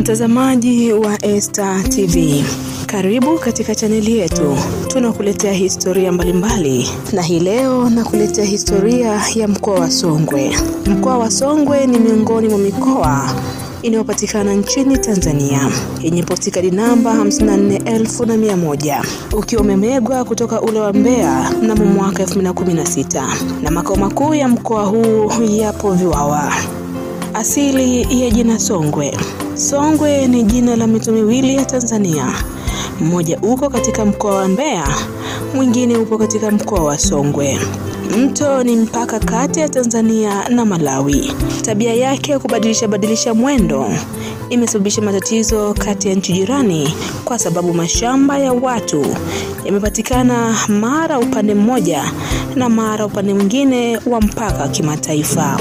Mtazamaji wa Esta TV, karibu katika chaneli yetu. Tunakuletea historia mbalimbali na hii leo nakuletea historia ya mkoa wa Songwe. Mkoa wa Songwe ni miongoni mwa mikoa inayopatikana nchini Tanzania yenye postikadi namba 54100 ukiwa umemegwa kutoka ule wa Mbeya mnamo mwaka 2016 na makao makuu ya mkoa huu yapo Viwawa. Asili ya jina Songwe. Songwe ni jina la mito miwili ya Tanzania. Mmoja uko katika mkoa wa Mbeya, mwingine upo katika mkoa wa Songwe. Mto ni mpaka kati ya Tanzania na Malawi. Tabia yake ya kubadilisha badilisha mwendo imesababisha matatizo kati ya nchi jirani kwa sababu mashamba ya watu yamepatikana mara upande mmoja na mara upande mwingine wa mpaka kimataifa.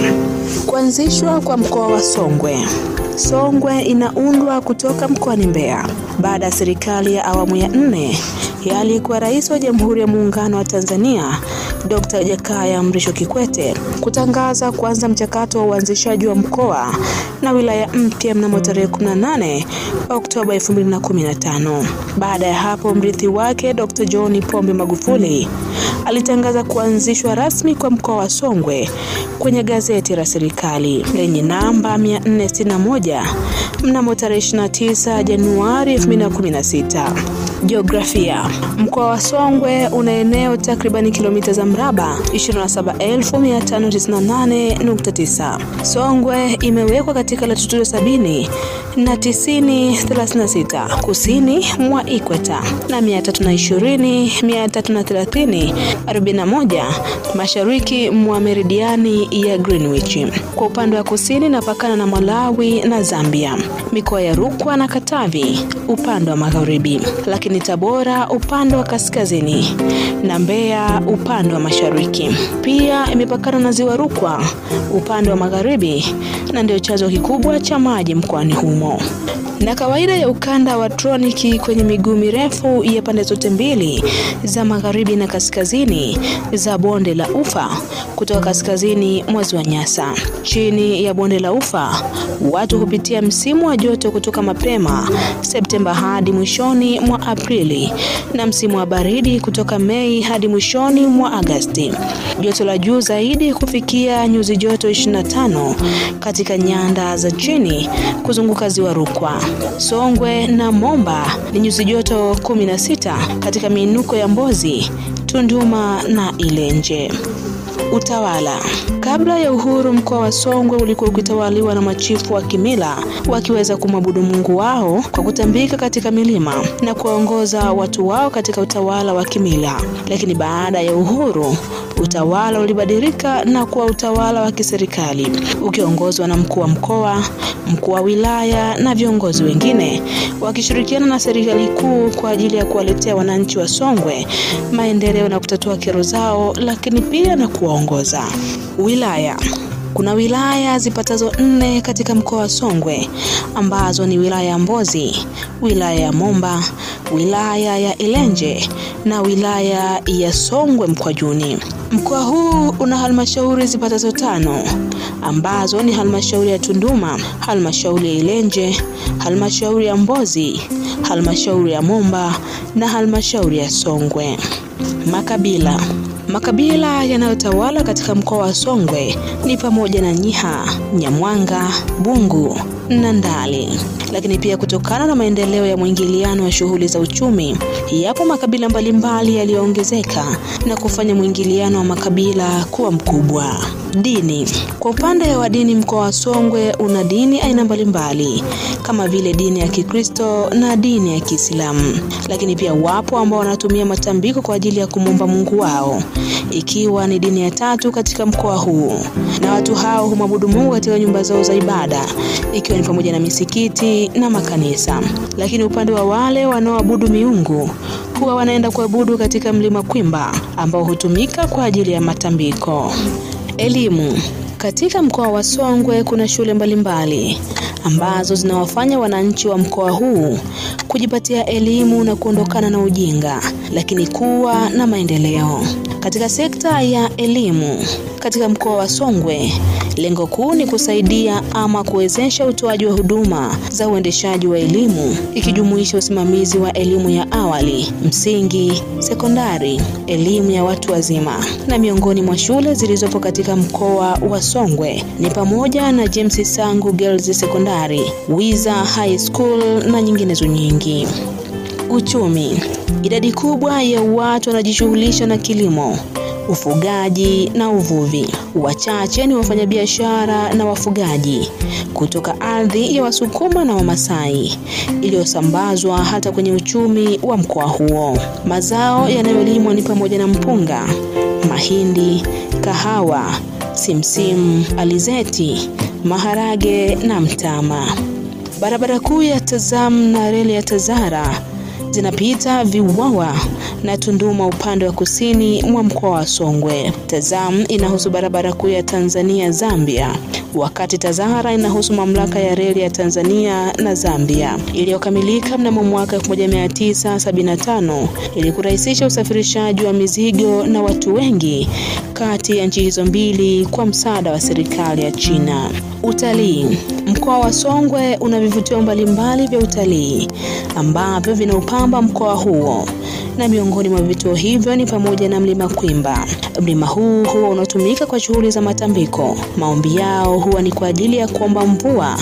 Kuanzishwa kwa mkoa wa Songwe. Songwe inaundwa kutoka mkoani Mbeya baada ya serikali ya awamu ya nne ya aliyekuwa rais wa Jamhuri ya Muungano wa Tanzania Dr. Jakaya Mrisho Kikwete kutangaza kuanza mchakato wa uanzishaji wa mkoa na wilaya mpya mnamo tarehe 18 Oktoba 2015. Baada ya hapo, mrithi wake Dr. John Pombe Magufuli alitangaza kuanzishwa rasmi kwa mkoa wa Songwe kwenye gazeti la serikali lenye namba 461 mnamo tarehe 29 Januari 2016. Jiografia. Mkoa wa Songwe una eneo takribani kilomita za mraba 27598.9. Songwe imewekwa katika latitudo sabini na tisini 36 kusini mwa ikweta na 320 330 41 mashariki mwa meridiani ya Greenwich. Kwa upande wa kusini inapakana na Malawi na Zambia, mikoa ya Rukwa na Katavi upande wa magharibi, lakini Tabora upande wa kaskazini na Mbeya upande wa mashariki. Pia imepakana na ziwa Rukwa upande wa magharibi na ndio chanzo kikubwa cha maji mkoani humo na kawaida ya ukanda wa troniki kwenye miguu mirefu ya pande zote mbili za magharibi na kaskazini za bonde la Ufa kutoka kaskazini mwa ziwa Nyasa. Chini ya bonde la Ufa watu hupitia msimu wa joto kutoka mapema Septemba hadi mwishoni mwa Aprili na msimu wa baridi kutoka Mei hadi mwishoni mwa Agasti. Joto la juu zaidi kufikia nyuzi joto 25 katika nyanda za chini kuzunguka ziwa Rukwa. Songwe na Momba ni nyuzi joto 16 katika miinuko ya Mbozi, Tunduma na Ilenje. Utawala. Kabla ya uhuru, mkoa wa Songwe ulikuwa ukitawaliwa na machifu wa kimila wakiweza kumwabudu Mungu wao kwa kutambika katika milima na kuwaongoza watu wao katika utawala wa kimila. Lakini baada ya uhuru, utawala ulibadilika na kuwa utawala wa kiserikali ukiongozwa na mkuu wa mkoa, mkuu wa wilaya na viongozi wengine wakishirikiana na serikali kuu kwa ajili ya kuwaletea wananchi wa Songwe maendeleo na kutatua kero zao, lakini pia na kuwaongoza. Wilaya kuna wilaya zipatazo nne katika mkoa wa Songwe ambazo ni wilaya ya Mbozi, wilaya ya Momba, wilaya ya Ilenje na wilaya ya Songwe Mkwajuni. Mkoa huu una halmashauri zipatazo tano ambazo ni halmashauri ya Tunduma, halmashauri ya Ilenje, halmashauri ya Mbozi, halmashauri ya Momba na halmashauri ya Songwe. Makabila Makabila yanayotawala katika mkoa wa Songwe ni pamoja na Nyiha, Nyamwanga, Bungu na Ndali. Lakini pia kutokana na maendeleo ya mwingiliano wa shughuli za uchumi, yapo makabila mbalimbali yaliyoongezeka na kufanya mwingiliano wa makabila kuwa mkubwa. Dini. Kwa upande wa dini, mkoa wa Songwe una dini aina mbalimbali kama vile dini ya Kikristo na dini ya Kiislamu, lakini pia wapo ambao wanatumia matambiko kwa ajili ya kumwomba Mungu wao, ikiwa ni dini ya tatu katika mkoa huu, na watu hao humwabudu Mungu katika nyumba zao za ibada, ikiwa ni pamoja na misikiti na makanisa. Lakini upande wa wale wanaoabudu miungu huwa wanaenda kuabudu katika mlima Kwimba ambao hutumika kwa ajili ya matambiko. Elimu. Katika mkoa wa Songwe kuna shule mbalimbali ambazo zinawafanya wananchi wa mkoa huu kujipatia elimu na kuondokana na ujinga, lakini kuwa na maendeleo. Katika sekta ya elimu katika mkoa wa Songwe, lengo kuu ni kusaidia ama kuwezesha utoaji wa huduma za uendeshaji wa elimu ikijumuisha usimamizi wa elimu ya awali, msingi, sekondari, elimu ya watu wazima. Na miongoni mwa shule zilizopo katika mkoa wa Songwe ni pamoja na James Sangu Girls Secondary, Wiza High School na nyinginezo nyingi. Uchumi. Idadi kubwa ya watu wanajishughulisha na kilimo, ufugaji na uvuvi. Wachache ni wafanyabiashara na wafugaji kutoka ardhi ya Wasukuma na Wamasai iliyosambazwa hata kwenye uchumi wa mkoa huo. Mazao yanayolimwa ni pamoja na mpunga, mahindi, kahawa, simsim, alizeti, maharage na mtama. Barabara kuu ya Tazam na reli ya Tazara zinapita Viwawa na Tunduma upande wa kusini mwa mkoa wa Songwe. Tazam inahusu barabara kuu ya Tanzania Zambia, wakati Tazara inahusu mamlaka ya reli ya Tanzania na Zambia iliyokamilika mnamo mwaka 1975 ili kurahisisha usafirishaji wa mizigo na watu wengi kati ya nchi hizo mbili kwa msaada wa serikali ya China. Utalii. Mkoa wa Songwe una vivutio mbalimbali vya utalii ambavyo vinaupamba mkoa huo na miongoni mwa vivutio hivyo ni pamoja na mlima Kwimba. Mlima huu huwa unatumika kwa shughuli za matambiko. Maombi yao huwa ni kwa ajili ya kuomba mvua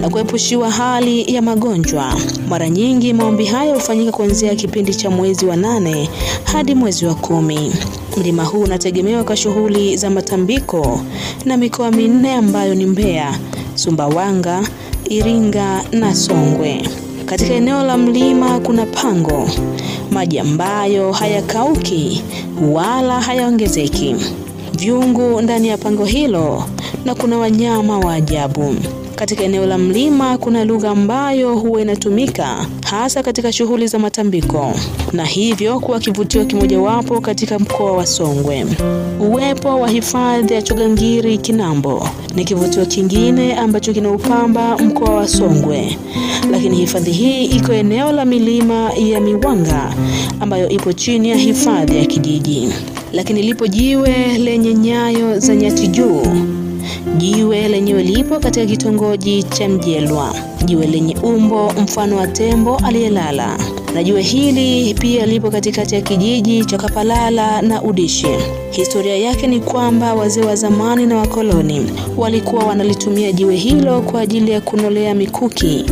na kuepushiwa hali ya magonjwa. Mara nyingi maombi haya hufanyika kuanzia kipindi cha mwezi wa nane hadi mwezi wa kumi. Mlima huu unategemewa kwa shughuli za matambiko na mikoa minne ambayo ni Mbeya, Sumbawanga, Iringa na Songwe. Katika eneo la mlima kuna pango, maji ambayo hayakauki wala hayaongezeki, vyungu ndani ya pango hilo na kuna wanyama wa ajabu. Katika eneo la mlima kuna lugha ambayo huwa inatumika hasa katika shughuli za matambiko na hivyo kuwa kivutio kimojawapo katika mkoa wa Songwe. Uwepo wa hifadhi ya Chogangiri Kinambo ni kivutio kingine ambacho kinaupamba mkoa wa Songwe, lakini hifadhi hii iko eneo la milima ya Miwanga ambayo ipo chini ya hifadhi ya kijiji. Lakini lipo jiwe lenye nyayo za nyati juu Jiwe lenyewe lipo katika kitongoji cha Mjelwa, jiwe lenye umbo mfano wa tembo aliyelala, na jiwe hili pia lipo katikati ya kijiji cha Kapalala na Udishi. Historia yake ni kwamba wazee wa zamani na wakoloni walikuwa wanalitumia jiwe hilo kwa ajili ya kunolea mikuki,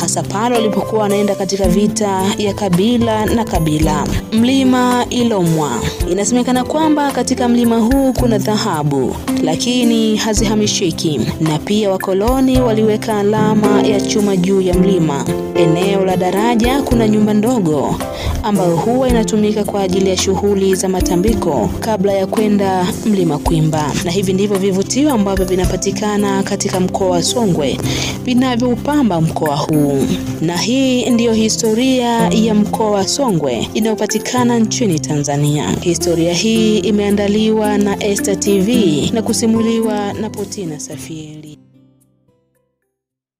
hasa pale walipokuwa wanaenda katika vita ya kabila na kabila. Mlima Ilomwa, inasemekana kwamba katika mlima huu kuna dhahabu, lakini hazihamishiki, na pia wakoloni waliweka alama ya chuma juu ya mlima. Eneo la daraja kuna nyumba ndogo ambayo huwa inatumika kwa ajili ya shughuli za matambiko kabla ya kwenda mlima Kwimba. Na hivi ndivyo vivutio ambavyo vinapatikana katika mkoa wa Songwe vinavyoupamba mkoa huu. Na hii ndiyo historia ya mkoa wa Songwe inayopatikana nchini Tanzania. Historia hii imeandaliwa na Esta TV na kusimuliwa na Potina Safieli.